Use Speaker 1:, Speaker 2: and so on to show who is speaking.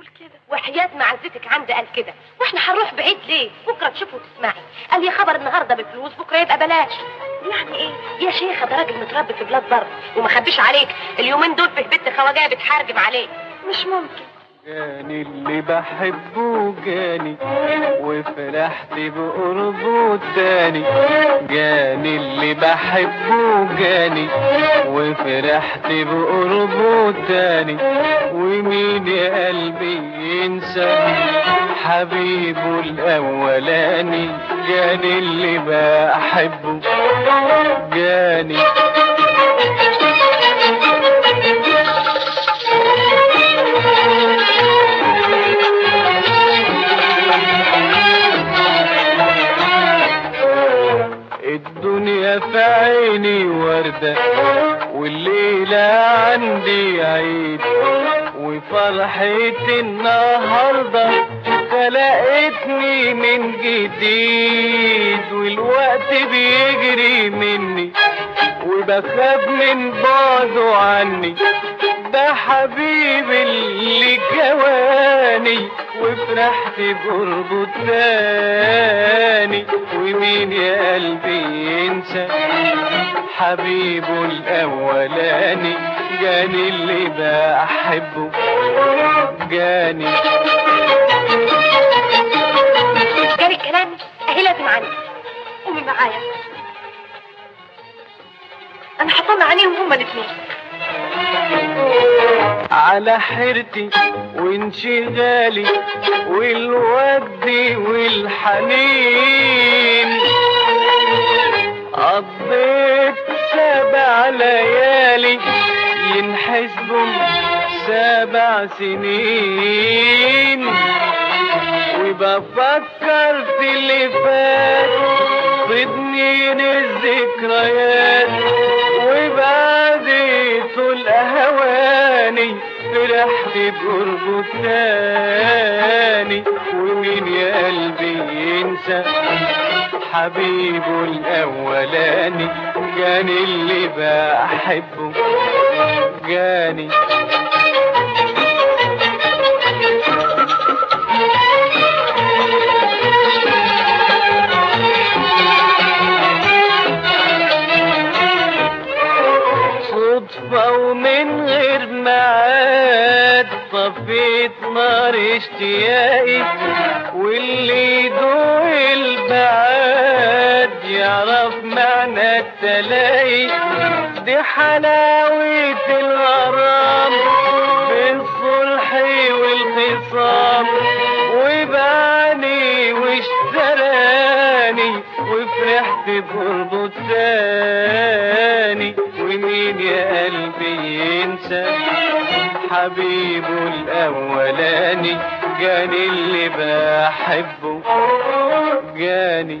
Speaker 1: بيقول كده.
Speaker 2: وحياة معزتك عندي قال كده. وإحنا هنروح بعيد ليه؟ بكرة تشوفي وتسمعي. قال يا خبر النهارده بفلوس بكرة يبقى بلاش.
Speaker 1: يعني إيه؟
Speaker 2: يا شيخة ده راجل متربي في بلاد بره. وما خبيش عليك. اليومين دول في بنت خواجه بتحارجم عليه.
Speaker 1: مش ممكن.
Speaker 3: جاني اللي بحبه جاني. وفرحت بقربه التاني جاني اللي بحبه جاني. وفرحت بقربه التاني ومين يا قلبي ينسى حبيبه الأولاني. جاني اللي بحبه جاني. الدنيا في عيني وردة والليلة عندي عيد. وفرحتي النهاردة خلقتني من جديد والوقت بيجري مني وبخاف من بعده عني. ده حبيبي اللي جواني وفرحت بقربه التاني ومين يا قلبي ينسى؟ حبيبه الأولاني جاني اللي بحبه. جاني.
Speaker 2: جاري كلامي اهي لازم عني
Speaker 1: قومي معايا. أنا هطلع عليهم هما الاثنين
Speaker 3: على حيرتي وانشغالي والود والحنين. قضيت سبع ليالي ينحسبهم سبع سنين. وبفكر في اللي فات ضنين الذكريات أهواني فرحت بقربه تاني ومين يا قلبي ينسى. حبيبه الأولاني جاني اللي بحبه. جاني معاد طفيت نار اشتياقي واللي يدوق البعاد يعرف معنى التلاقي. دي حلاوة الغرام بالصلح والخصام وباني واشتراني وفرحت بقربه التاني. حبيبه الأولاني. جاني اللي بحبه. جاني